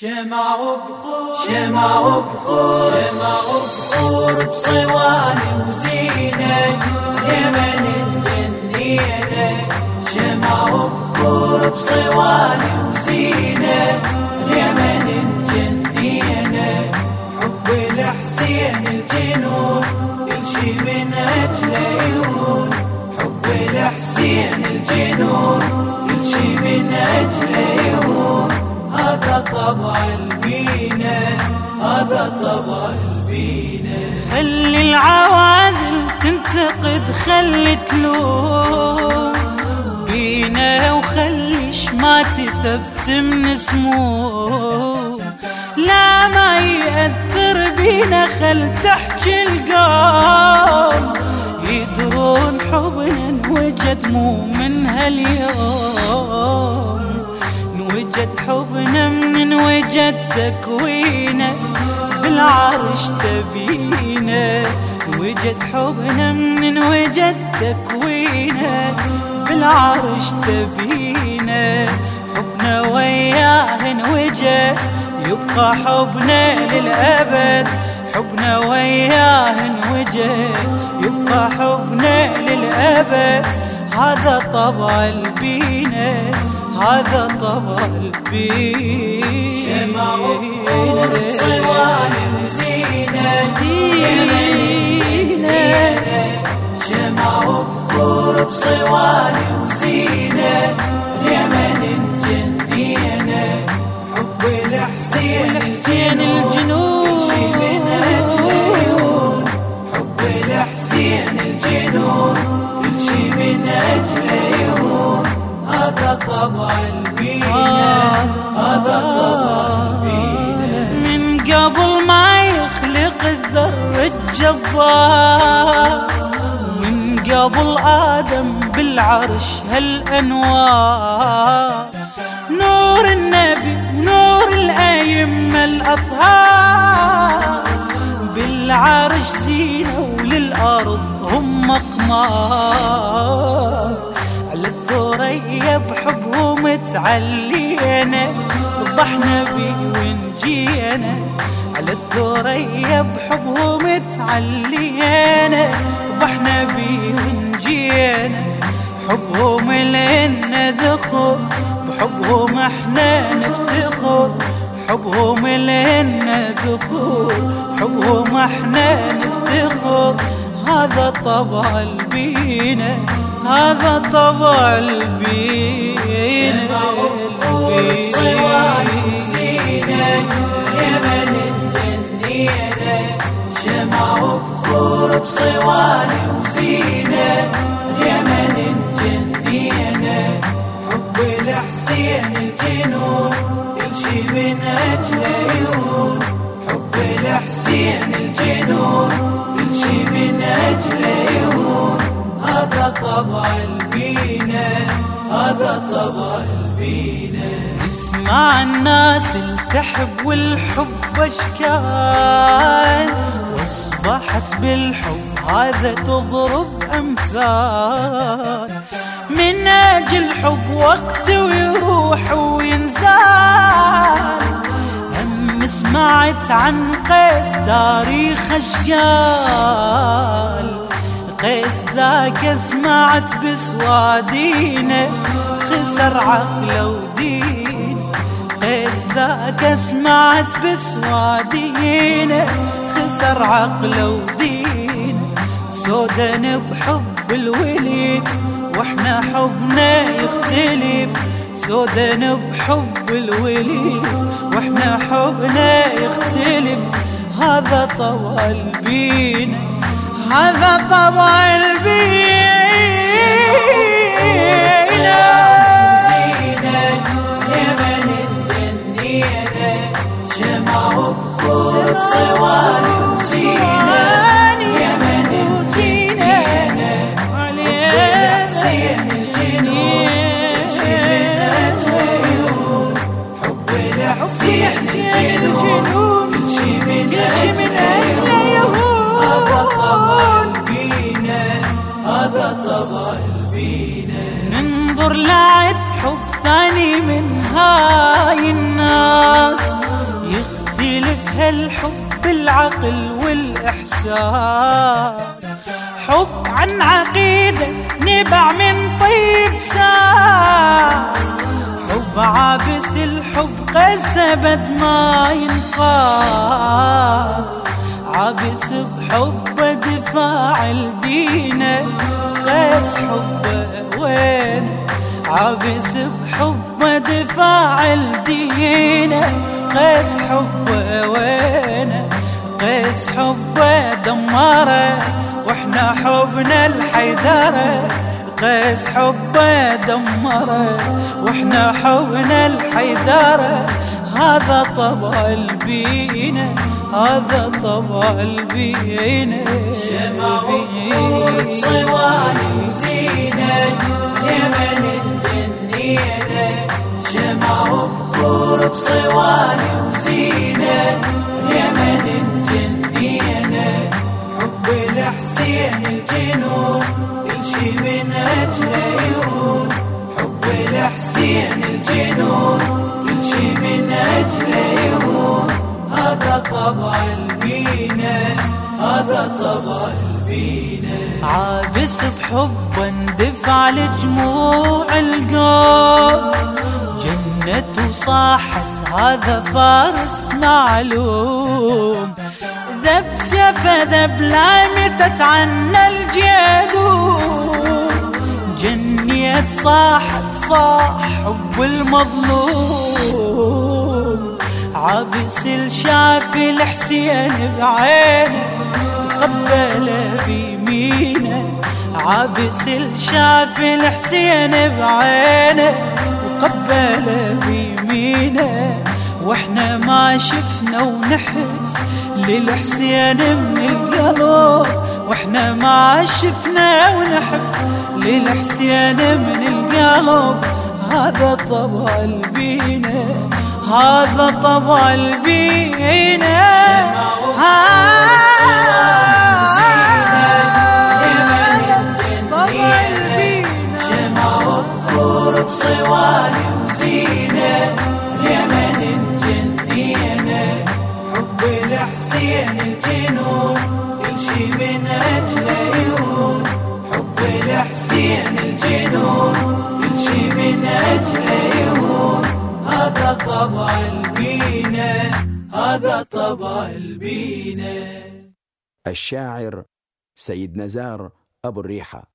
شمع وبخور شمع وبخور بصواني وزينة يمن الجنينة شمع وبخور بصواني وزينة هذا طبع البينة هذا طبع البينة. خلي العواذل تنتقد خلي تلوم. بينا وخلي شماتي ثبت من سموم. لا ما يأثر بينا خل تحكي القوم. يدرون حبنا انوجد مو من هاليوم. نوجد حبنا من وجد تكوينه بالعرش تبينا وجد حبنا من وجد تكوينه بالعرش تبينا حبنا وياه انوجد يبقى حبنا للأبد. حبنا وياه انوجد يبقى حبنا للأبد. هذا طبع البينة. هذا طبع البينة شمع وبخور بصواني وزينة. زينة. شمع وبخور بصواني وزينة. طبع البينة هذا طبع البينة من قبل ما يخلق الذر الجبار من قبل آدم بالعرش هالأنوار. نور النبي تعلينا ضحنا بي ونجينا. على الثريا بحبهم تعلينا ضحنا بي ونجينا. حبهم لنا ذخر بحبهم إحنا نفتخر حبهم لنا ذخور حبهم إحنا نفتخر هذا طبع البينة هذا طبع وبخور صواني وزينة يمن الجنينة شمع وبخور بصواني وزينة اليمن الجنينة حب الحسين الجنون كل شي من أجله يهون حب الحسين الجنون كل شي من أجله يهون هذا طبع البينة هذا طبع البينة. اسمع الناس التحب والحب أشكال وأصبحت بالحب هذا تضرب أمثال. من أجل حب وقت ويروح وينزال. هم سمعت عن قيس تاريخ اشقال قيس ذاك سمعت بسوادينه خسر عقله ودينه. قيس ذاك سمعت بسوادينه خسر عقله ودينه. سودن بحب الوليد وإحنا حبنا يختلف. سودن بحب الوليد وإحنا حبنا يختلف. هذا طوى البينه هذا طبع البينة زينة يمن الجنينة شمع وبخور بصواني وزينة يمن حب كل شي من أجله ننظر لعد حب ثاني من هاي الناس الحب العقل والإحساس. حب عن عقيدة نبع من طيب ساس. حب عابس الحب قسبت ما ينقاس. عابس بحبه دفاع الدينه قاس حبه وين؟ عابس بحبه دفاع الدينه قاس حبه وين؟ قيس حبه دمره وإحنا حبنا الحيدره قيس حبه دمره وإحنا حبنا الحيدره هذا طبع البينه هذا طبع البينه شمع وبخور صواني وزينه يمن الجنينه شمع وبخور بصواني وزينه اليمن الجنينه حب الحسين الجنون كل شي من اجله يهون حب الحسين الجنون كل شي من هذا طبع البينه هذا طبع البينه عابس بحب اندفع لجموع القوم جنة وصاحت هذا فارس معلوم. ذب سيفه ذب لامتت عنا الجدوم جنيت صاحت صاح حب المظلوم. عابس الشافي الحسين بعينه قبله بيمينه. عابس الشافي الحسين بعينه وقبله بيمينه. وإحنا ما شفنا ونحب للحسين من القلب. وإحنا ما شفنا ونحب للحسين من القلب. هذا طبع البينه هذا طبع البينه بصواني. وزينة طبع البينة هذا طبع البينة الشاعر سيد نزار أبو الريحة.